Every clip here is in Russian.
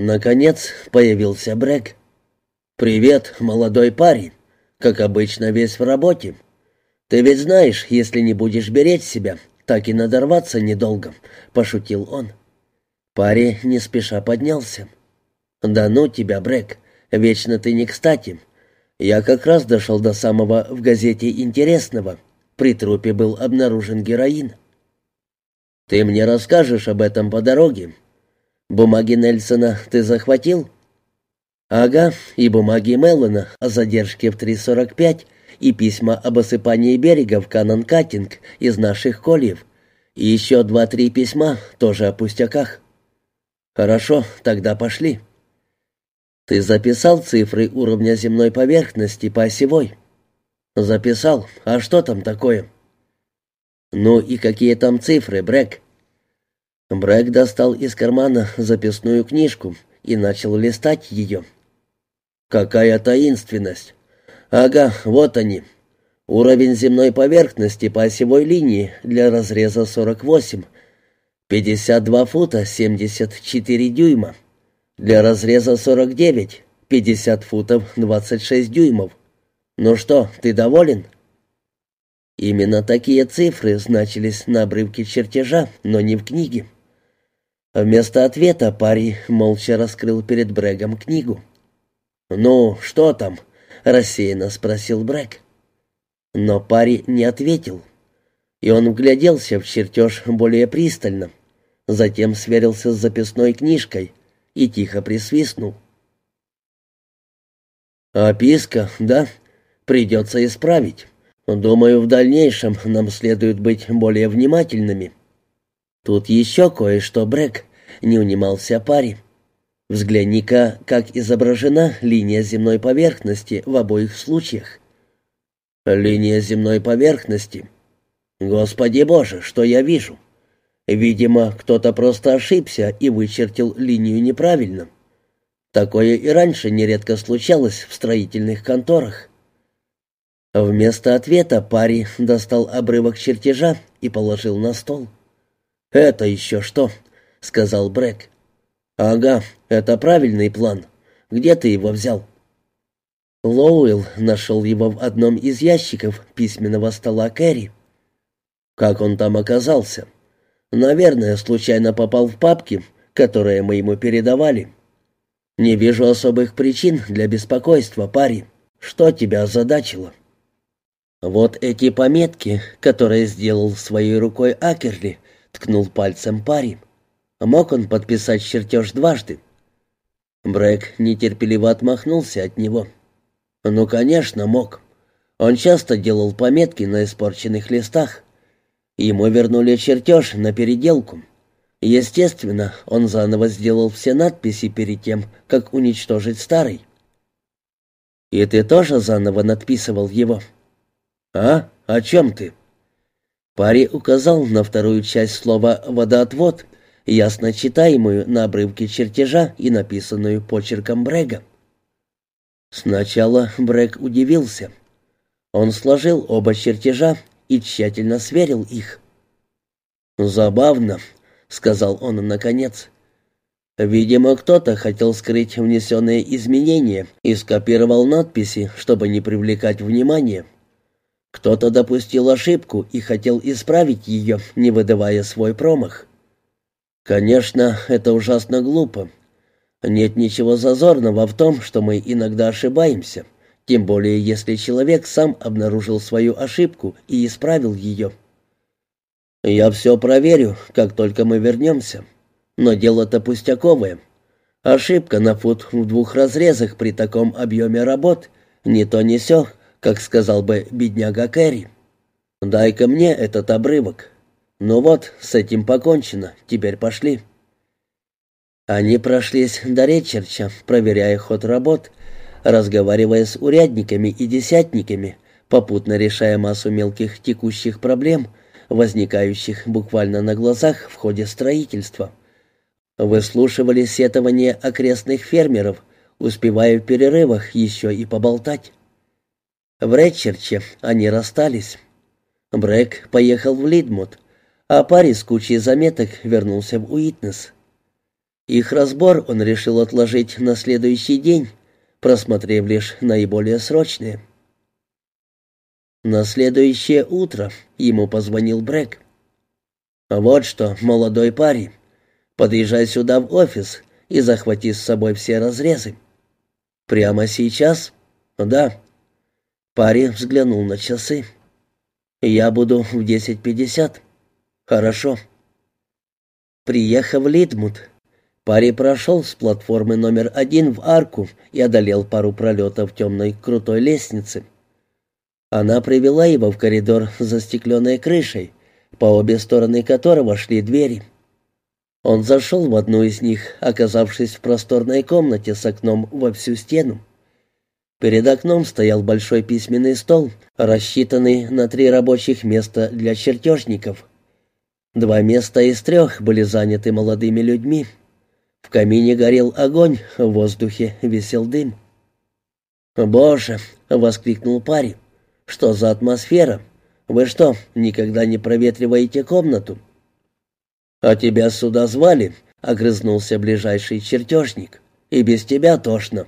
Наконец появился Брэк. «Привет, молодой парень. Как обычно, весь в работе. Ты ведь знаешь, если не будешь беречь себя, так и надорваться недолго», — пошутил он. Парень не спеша поднялся. «Да ну тебя, Брэк, вечно ты не кстати. Я как раз дошел до самого в газете интересного. При трупе был обнаружен героин». «Ты мне расскажешь об этом по дороге. Бумаги Нельсона ты захватил?» «Ага, и бумаги Меллона о задержке в 3.45, и письма об осыпании берега в Кананкатинг из наших кольев, и еще два-три письма, тоже о пустяках». «Хорошо, тогда пошли». «Ты записал цифры уровня земной поверхности по осевой?» «Записал. А что там такое?» «Ну и какие там цифры, Брэк?» Брэк достал из кармана записную книжку и начал листать ее. «Какая таинственность! Ага, вот они. Уровень земной поверхности по осевой линии для разреза 48. 52 фута 74 дюйма. Для разреза 49. 50 футов 26 дюймов. Ну что, ты доволен?» Именно такие цифры значились на обрывке чертежа, но не в книге. Вместо ответа парень молча раскрыл перед Брэгом книгу. «Ну, что там?» — рассеянно спросил Брэк. Но парень не ответил, и он вгляделся в чертеж более пристально, затем сверился с записной книжкой и тихо присвистнул. «Описка, да? Придется исправить». Думаю, в дальнейшем нам следует быть более внимательными. Тут еще кое-что, Брэк, не унимался парень. Взгляни-ка, как изображена линия земной поверхности в обоих случаях. Линия земной поверхности. Господи Боже, что я вижу? Видимо, кто-то просто ошибся и вычертил линию неправильно. Такое и раньше нередко случалось в строительных конторах. Вместо ответа парень достал обрывок чертежа и положил на стол. «Это еще что?» — сказал Брэк. «Ага, это правильный план. Где ты его взял?» Лоуэлл нашел его в одном из ящиков письменного стола Кэрри. «Как он там оказался?» «Наверное, случайно попал в папки, которые мы ему передавали. Не вижу особых причин для беспокойства, парень. Что тебя озадачило?» «Вот эти пометки, которые сделал своей рукой Акерли», — ткнул пальцем парень. «Мог он подписать чертеж дважды?» Брэк нетерпеливо отмахнулся от него. «Ну, конечно, мог. Он часто делал пометки на испорченных листах. Ему вернули чертеж на переделку. Естественно, он заново сделал все надписи перед тем, как уничтожить старый». «И ты тоже заново надписывал его?» «А? О чем ты?» Парень указал на вторую часть слова «водоотвод», ясно читаемую на обрывке чертежа и написанную почерком Брега. Сначала Брег удивился. Он сложил оба чертежа и тщательно сверил их. «Забавно», — сказал он наконец. «Видимо, кто-то хотел скрыть внесенные изменения и скопировал надписи, чтобы не привлекать внимания. Кто-то допустил ошибку и хотел исправить ее, не выдавая свой промах. Конечно, это ужасно глупо. Нет ничего зазорного в том, что мы иногда ошибаемся, тем более если человек сам обнаружил свою ошибку и исправил ее. Я все проверю, как только мы вернемся. Но дело-то пустяковое. Ошибка на фут в двух разрезах при таком объеме работ, не то не сё, как сказал бы бедняга Кэрри. «Дай-ка мне этот обрывок. Ну вот, с этим покончено, теперь пошли». Они прошлись до Речерча, проверяя ход работ, разговаривая с урядниками и десятниками, попутно решая массу мелких текущих проблем, возникающих буквально на глазах в ходе строительства. Выслушивали сетования окрестных фермеров, успевая в перерывах еще и поболтать. В Редчерче они расстались. Брэк поехал в Лидмут, а парень с кучей заметок вернулся в Уитнес. Их разбор он решил отложить на следующий день, просмотрев лишь наиболее срочные. На следующее утро ему позвонил Брэк. «Вот что, молодой парень, подъезжай сюда в офис и захвати с собой все разрезы». «Прямо сейчас?» «Да». Парень взглянул на часы. «Я буду в десять пятьдесят». «Хорошо». Приехав в Литмут, Парень прошел с платформы номер один в арку и одолел пару пролетов темной крутой лестницы. Она привела его в коридор с застекленной крышей, по обе стороны которого шли двери. Он зашел в одну из них, оказавшись в просторной комнате с окном во всю стену. Перед окном стоял большой письменный стол, рассчитанный на три рабочих места для чертежников. Два места из трех были заняты молодыми людьми — в камине горел огонь, в воздухе висел дым. «Боже!» — воскликнул парень. «Что за атмосфера? Вы что, никогда не проветриваете комнату?» «А тебя сюда звали?» — огрызнулся ближайший чертежник. «И без тебя тошно».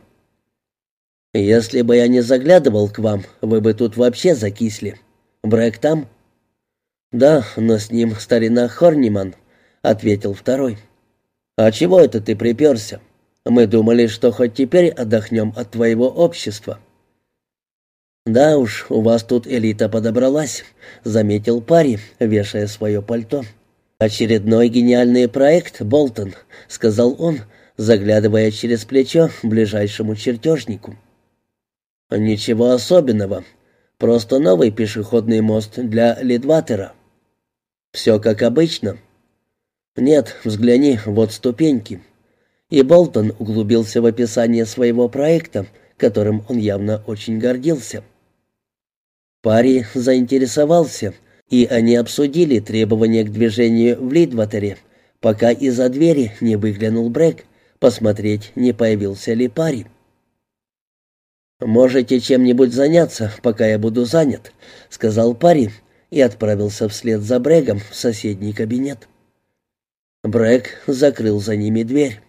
«Если бы я не заглядывал к вам, вы бы тут вообще закисли. Брэк там?» «Да, но с ним старина Хорниман», — ответил второй. «А чего это ты приперся? Мы думали, что хоть теперь отдохнем от твоего общества». «Да уж, у вас тут элита подобралась», — заметил парень, вешая свое пальто. «Очередной гениальный проект, Болтон», — сказал он, заглядывая через плечо ближайшему чертежнику. «Ничего особенного. Просто новый пешеходный мост для Лидватера. Все как обычно». «Нет, взгляни, вот ступеньки». И Болтон углубился в описание своего проекта, которым он явно очень гордился. Пари заинтересовался, и они обсудили требования к движению в Лидватере, пока из-за двери не выглянул Брэк, посмотреть, не появился ли парень. «Можете чем-нибудь заняться, пока я буду занят», — сказал парень и отправился вслед за Брэгом в соседний кабинет. Брэк закрыл за ними дверь.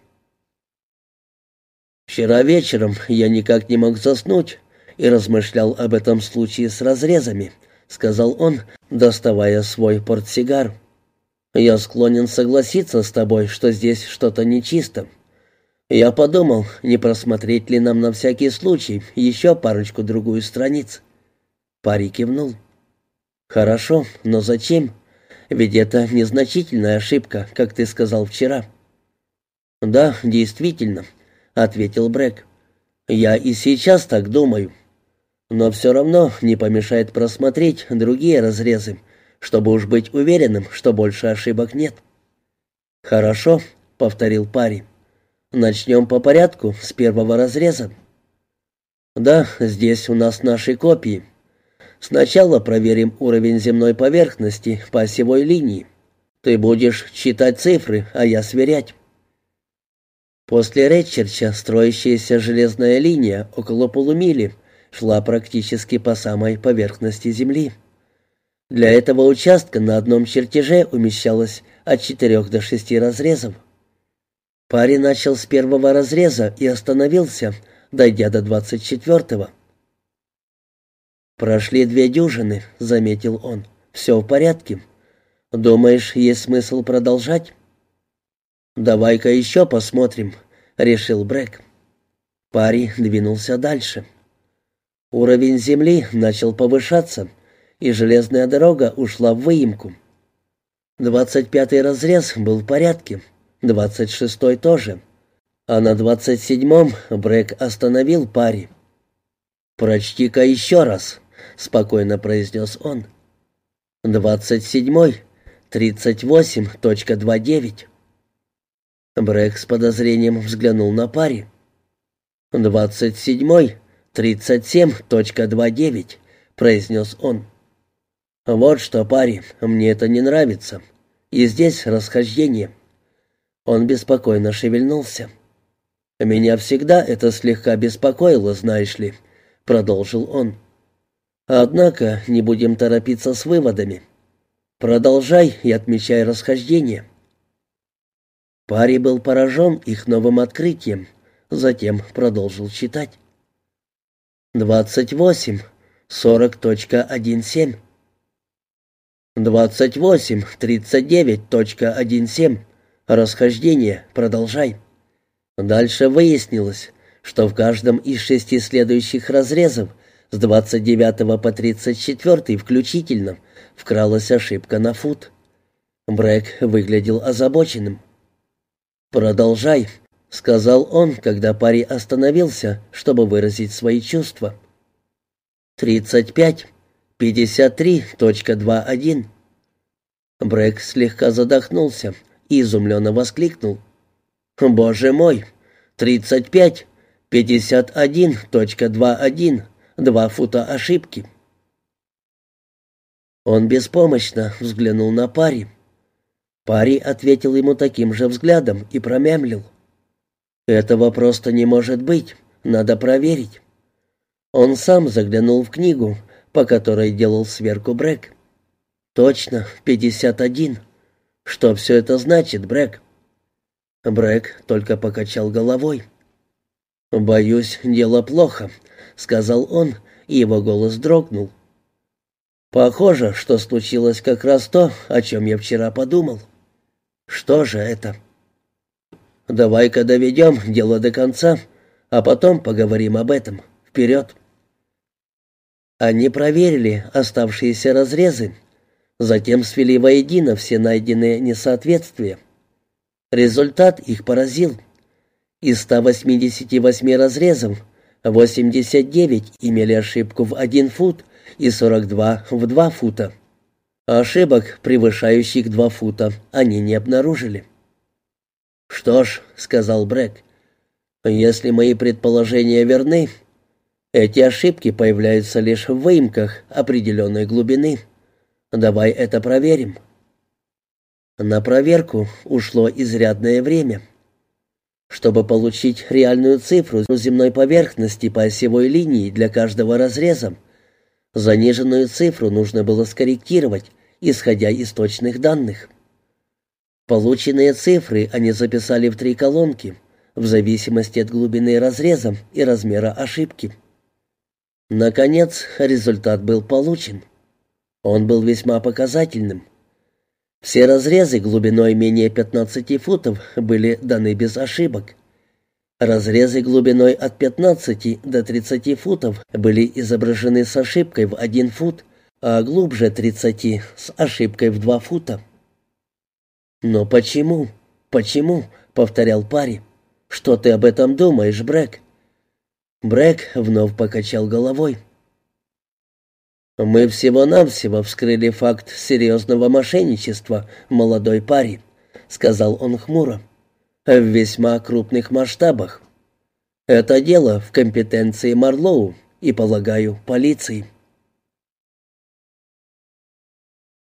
«Вчера вечером я никак не мог заснуть и размышлял об этом случае с разрезами», — сказал он, доставая свой портсигар. «Я склонен согласиться с тобой, что здесь что-то нечисто. Я подумал, не просмотреть ли нам на всякий случай еще парочку-другую страниц». Парень кивнул. «Хорошо, но зачем?» Ведь это незначительная ошибка, как ты сказал вчера». «Да, действительно», — ответил Брэк. «Я и сейчас так думаю. Но все равно не помешает просмотреть другие разрезы, чтобы уж быть уверенным, что больше ошибок нет». «Хорошо», — повторил парень. «Начнем по порядку, с первого разреза». «Да, здесь у нас наши копии». Сначала проверим уровень земной поверхности по осевой линии. Ты будешь читать цифры, а я сверять. После Ретчерча строящаяся железная линия около полумили шла практически по самой поверхности Земли. Для этого участка на одном чертеже умещалось от четырех до шести разрезов. Парень начал с первого разреза и остановился, дойдя до двадцать четвертого. «Прошли две дюжины», — заметил он. «Все в порядке. Думаешь, есть смысл продолжать?» «Давай-ка еще посмотрим», — решил Брэк. Пари двинулся дальше. Уровень земли начал повышаться, и железная дорога ушла в выемку. Двадцать пятый разрез был в порядке, двадцать шестой тоже. А на двадцать седьмом Брэк остановил пари. «Прочти-ка еще раз», — спокойно произнес он. «Двадцать седьмой, тридцать восемь, точка два девять». Брэк с подозрением взглянул на пари. «Двадцать седьмой, тридцать семь, точка два девять», — произнес он. «Вот что, пари, мне это не нравится. И здесь расхождение». Он беспокойно шевельнулся. «Меня всегда это слегка беспокоило, знаешь ли», — продолжил он. Однако не будем торопиться с выводами. Продолжай и отмечай расхождение. Пари был поражен их новым открытием, затем продолжил читать. «Двадцать восемь, сорок точка один семь». «Двадцать восемь, тридцать девять точка один семь. Расхождение, продолжай». Дальше выяснилось, что в каждом из шести следующих разрезов с 29 по 34 включительно вкралась ошибка на фут. Брэк выглядел озабоченным. «Продолжай», — сказал он, когда парень остановился, чтобы выразить свои чувства. «Тридцать пять, пятьдесят три, точка два один». Брэк слегка задохнулся и изумленно воскликнул. «Боже мой! Тридцать пять, пятьдесят один, точка два один, два фута ошибки». Он беспомощно взглянул на парень. Пари ответил ему таким же взглядом и промямлил. «Этого просто не может быть. Надо проверить». Он сам заглянул в книгу, по которой делал сверку Брэк. «Точно, пятьдесят один. Что все это значит, Брэк?» Брэк только покачал головой. «Боюсь, дело плохо», — сказал он, и его голос дрогнул. «Похоже, что случилось как раз то, о чем я вчера подумал». Что же это? Давай-ка доведем дело до конца, а потом поговорим об этом. Вперед. Они проверили оставшиеся разрезы, затем свели воедино все найденные несоответствия. Результат их поразил. Из 188 разрезов 89 имели ошибку в 1 фут и 42 в 2 фута. Ошибок, превышающих два фута, они не обнаружили. «Что ж», — сказал Брэк, — «если мои предположения верны, эти ошибки появляются лишь в выемках определенной глубины. Давай это проверим». На проверку ушло изрядное время. Чтобы получить реальную цифру земной поверхности по осевой линии для каждого разреза, Заниженную цифру нужно было скорректировать, исходя из точных данных. Полученные цифры они записали в три колонки, в зависимости от глубины разреза и размера ошибки. Наконец, результат был получен. Он был весьма показательным. Все разрезы глубиной менее 15 футов были даны без ошибок. Разрезы глубиной от 15 до 30 футов были изображены с ошибкой в 1 фут, а глубже 30 с ошибкой в 2 фута. «Но почему? Почему?» — повторял парень. «Что ты об этом думаешь, Брэк?» Брэк вновь покачал головой. «Мы всего-навсего вскрыли факт серьезного мошенничества, молодой парень», — сказал он хмуро в весьма крупных масштабах. Это дело в компетенции Марлоу и, полагаю, полиции.